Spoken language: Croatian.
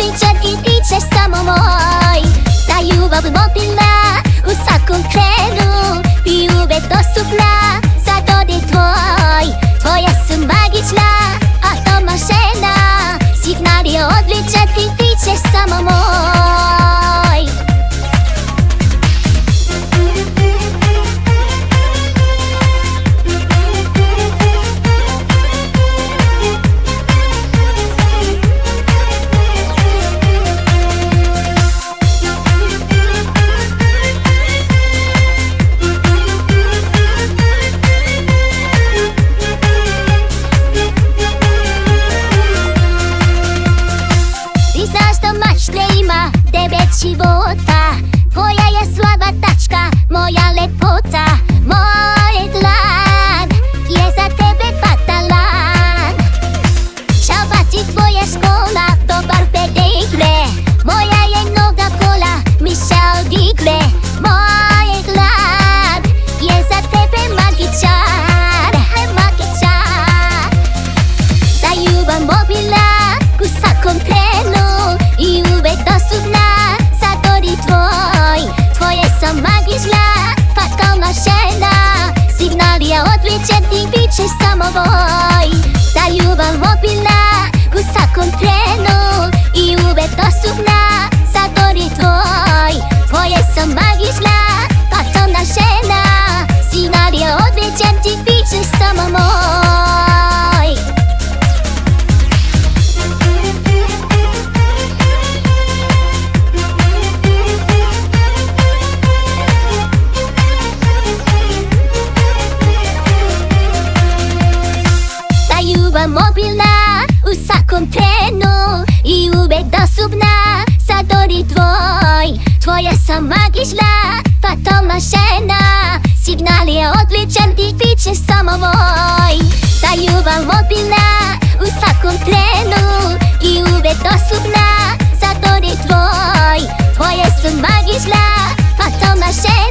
pričat i pričaš samo moj. Da ljubav mobilna u svakom krenu I uvek dostupna za dodir tvoj. Tvoja su magična, a to mašena Signal je odličan i pričaš samo moj. Znači tvoja škola, de pedigre. Moja je noga kola, mišao digre Moj glad je za tebe magičar. He magičar. Za ljubav mobila u svakom trenu. I uvek dostupna za dori tvoj. Tvoje sam magična, fatalna žena. Signal je odličen, ti ljubav mobilna u svakom trenu. I uvek dostupna, sad oni tvoj. Tvoja sam magična, patomašena Signal je odličan, ti bit samo moj. Ta ljubav mobilna u svakom trenu. I uvek dostupna, sad oni tvoj. Tvoja sam magična, patomašena